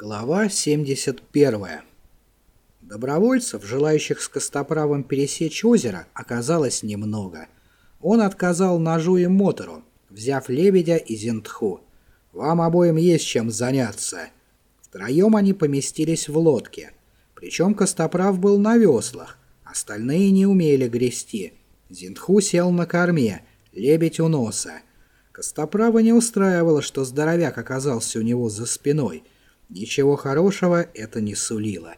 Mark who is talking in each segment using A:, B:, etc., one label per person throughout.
A: Глава 71. Добровольцев, желающих с Костоправом пересечь озеро, оказалось немного. Он отказал ножу и мотору, взяв лебедя и зентху. «Вам обоим есть чем заняться». Втроем они поместились в лодке. Причем Костоправ был на веслах, остальные не умели грести. Зентху сел на корме, лебедь у носа. Костоправа не устраивало, что здоровяк оказался у него за спиной – Ничего хорошего это не сулило.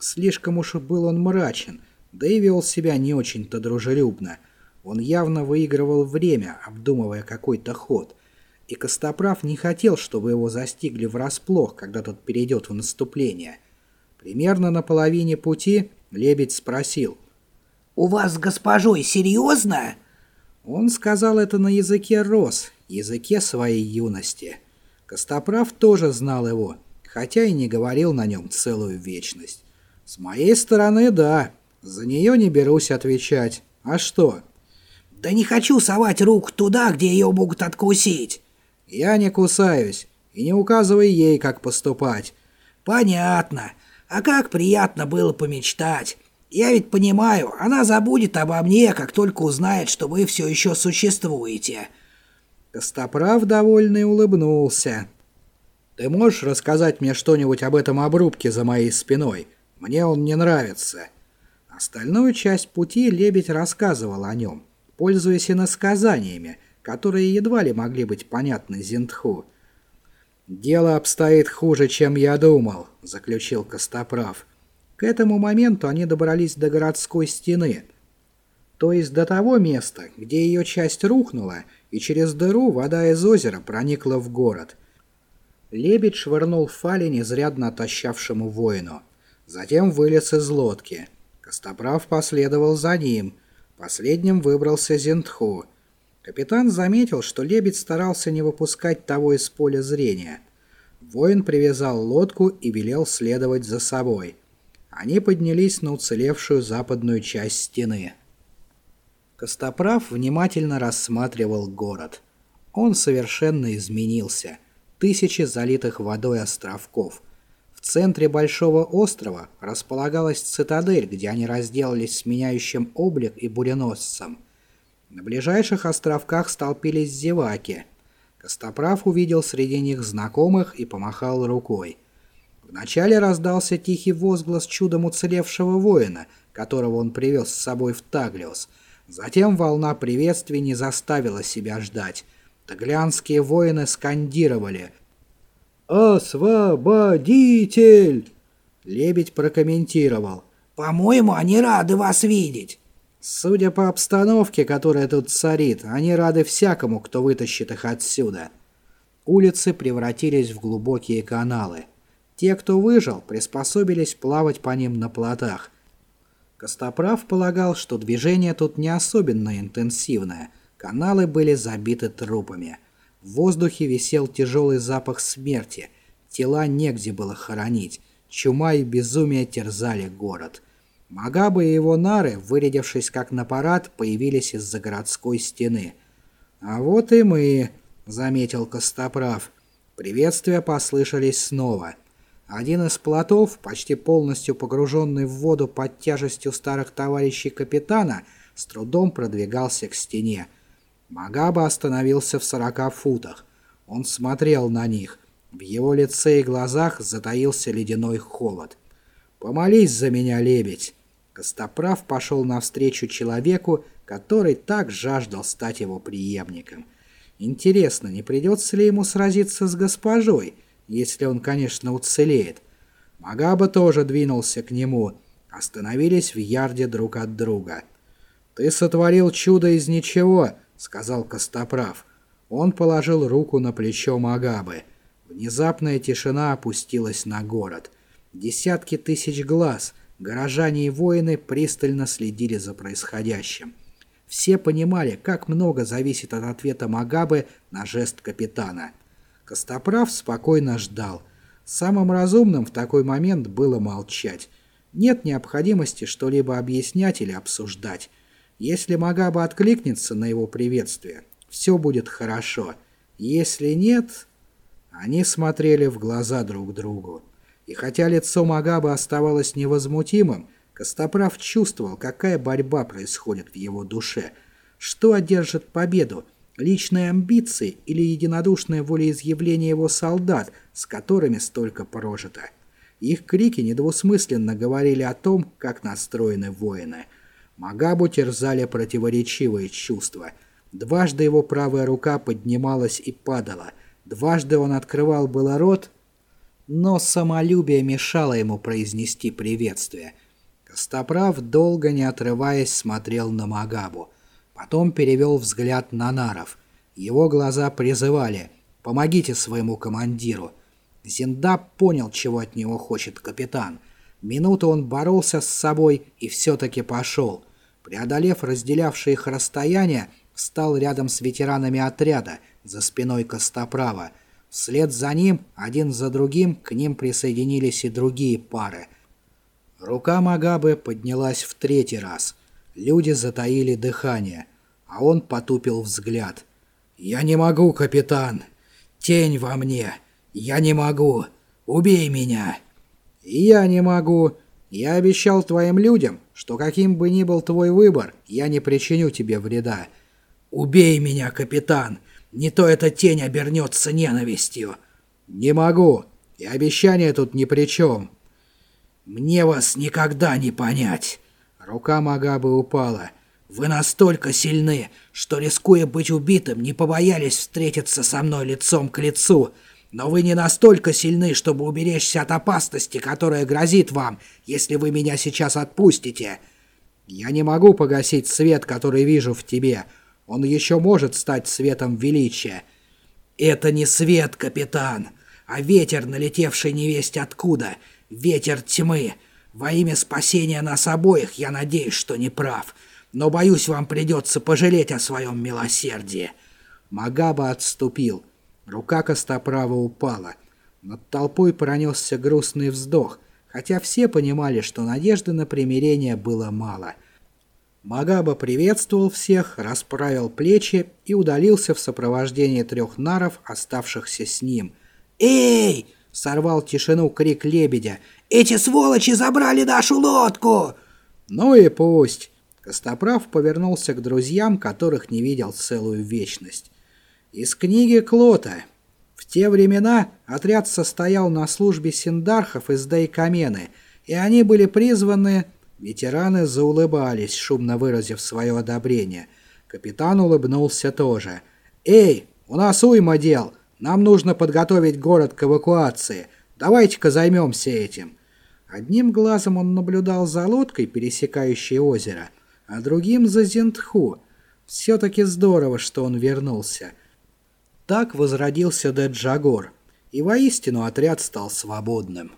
A: Слишком уж был он мрачен, да и вел себя не очень-то дружелюбно. Он явно выигрывал время, обдумывая какой-то ход. И Костоправ не хотел, чтобы его застигли врасплох, когда тот перейдет в наступление. Примерно на половине пути лебедь спросил.
B: «У вас с госпожой серьезно?»
A: Он сказал это на языке роз, языке своей юности. Костоправ тоже знал его, хотя и не говорил на нем целую вечность. С моей стороны, да, за нее не берусь отвечать. А что?
B: Да не хочу совать рук туда, где ее могут откусить.
A: Я не кусаюсь, и не указывай ей, как поступать.
B: Понятно. А как приятно было помечтать. Я ведь понимаю, она забудет обо мне, как только узнает, что вы все еще существуете.
A: Костоправ довольный улыбнулся. Ты можешь рассказать мне что-нибудь об этом обрубке за моей спиной? Мне он не нравится». Остальную часть пути лебедь рассказывал о нем, пользуясь иносказаниями, которые едва ли могли быть понятны Зинтху. «Дело обстоит хуже, чем я думал», — заключил Костоправ. К этому моменту они добрались до городской стены, то есть до того места, где ее часть рухнула, и через дыру вода из озера проникла в город — Лебедь швырнул фалень изрядно отощавшему воину. Затем вылез из лодки. Костоправ последовал за ним. Последним выбрался Зентху. Капитан заметил, что лебедь старался не выпускать того из поля зрения. Воин привязал лодку и велел следовать за собой. Они поднялись на уцелевшую западную часть стены. Костоправ внимательно рассматривал город. Он совершенно изменился – тысячи залитых водой островков. В центре большого острова располагалась цитадель, где они разделались с меняющим облик и буреносцем. На ближайших островках столпились зеваки. Костоправ увидел среди них знакомых и помахал рукой. Вначале раздался тихий возглас чудом уцелевшего воина, которого он привез с собой в Таглиос. Затем волна приветствий не заставила себя ждать. Таглианские воины скандировали «Освободитель!» Лебедь прокомментировал.
B: «По-моему, они рады вас видеть».
A: Судя по обстановке, которая тут царит, они рады всякому, кто вытащит их отсюда. Улицы превратились в глубокие каналы. Те, кто выжил, приспособились плавать по ним на плотах. Костоправ полагал, что движение тут не особенно интенсивное. Каналы были забиты трупами. В воздухе висел тяжелый запах смерти. Тела негде было хоронить. Чума и безумие терзали город. Магабы и его нары, вырядившись как на парад, появились из-за городской стены. «А вот и мы», — заметил Костоправ. Приветствия послышались снова. Один из плотов, почти полностью погруженный в воду под тяжестью старых товарищей капитана, с трудом продвигался к стене. Магаба остановился в сорока футах. Он смотрел на них. В его лице и глазах затаился ледяной холод. «Помолись за меня, лебедь!» Костоправ пошел навстречу человеку, который так жаждал стать его преемником. Интересно, не придется ли ему сразиться с госпожой, если он, конечно, уцелеет? Магаба тоже двинулся к нему. Остановились в ярде друг от друга. «Ты сотворил чудо из ничего», сказал Костоправ. Он положил руку на плечо Магабы. Внезапная тишина опустилась на город. Десятки тысяч глаз, горожане и воины пристально следили за происходящим. Все понимали, как много зависит от ответа Магабы на жест капитана. Костоправ спокойно ждал. Самым разумным в такой момент было молчать. Нет необходимости что-либо объяснять или обсуждать. Если Магаба откликнется на его приветствие, все будет хорошо. Если нет... Они смотрели в глаза друг другу. И хотя лицо Магабы оставалось невозмутимым, Костоправ чувствовал, какая борьба происходит в его душе. Что одержит победу? Личные амбиции или единодушное волеизъявление его солдат, с которыми столько прожито? Их крики недвусмысленно говорили о том, как настроены воины. Магабу терзали противоречивые чувства. Дважды его правая рука поднималась и падала. Дважды он открывал было рот, но самолюбие мешало ему произнести приветствие. Костоправ, долго не отрываясь, смотрел на Магабу. Потом перевел взгляд на Наров. Его глаза призывали «Помогите своему командиру». Зиндаб понял, чего от него хочет капитан. Минуту он боролся с собой и все-таки пошел. Преодолев разделявшие их расстояние, встал рядом с ветеранами отряда, за спиной Костоправа. Вслед за ним, один за другим, к ним присоединились и другие пары. Рука Магабы поднялась в третий раз. Люди затаили дыхание, а он потупил взгляд. «Я не могу, капитан! Тень во мне! Я не могу! Убей меня!» «И я не могу! Я обещал твоим людям, что каким бы ни был твой выбор, я не причиню тебе вреда!» «Убей меня, капитан! Не то эта тень обернется ненавистью. Не могу. И обещание тут ни при чем. Мне вас никогда не понять. Рука Магабы упала. Вы настолько сильны, что, рискуя быть убитым, не побоялись встретиться со мной лицом к лицу. Но вы не настолько сильны, чтобы уберечься от опасности, которая грозит вам, если вы меня сейчас отпустите. Я не могу погасить свет, который вижу в тебе, — он еще может стать светом величия. Это не свет, капитан, а ветер, налетевший невесть откуда, ветер тьмы. Во имя спасения нас обоих я надеюсь, что не прав, но боюсь, вам придется пожалеть о своем милосердии. Магаба отступил. Рука Костоправа упала. Над толпой пронесся грустный вздох, хотя все понимали, что надежды на примирение было мало — Магаба приветствовал всех, расправил плечи и удалился в сопровождении трех наров, оставшихся с ним.
B: «Эй!»
A: — сорвал тишину крик лебедя.
B: «Эти сволочи забрали нашу лодку!»
A: «Ну и пусть!» Костоправ повернулся к друзьям, которых не видел целую вечность. Из книги Клота. В те времена отряд состоял на службе синдархов из Дейкамены, и они были призваны Ветераны заулыбались, шумно выразив свое одобрение. Капитан улыбнулся тоже. «Эй, у нас уйма дел. Нам нужно подготовить город к эвакуации. Давайте-ка займемся этим». Одним глазом он наблюдал за лодкой, пересекающей озеро, а другим за Зентху. Все-таки здорово, что он вернулся. Так возродился Деджагор, и воистину отряд стал свободным.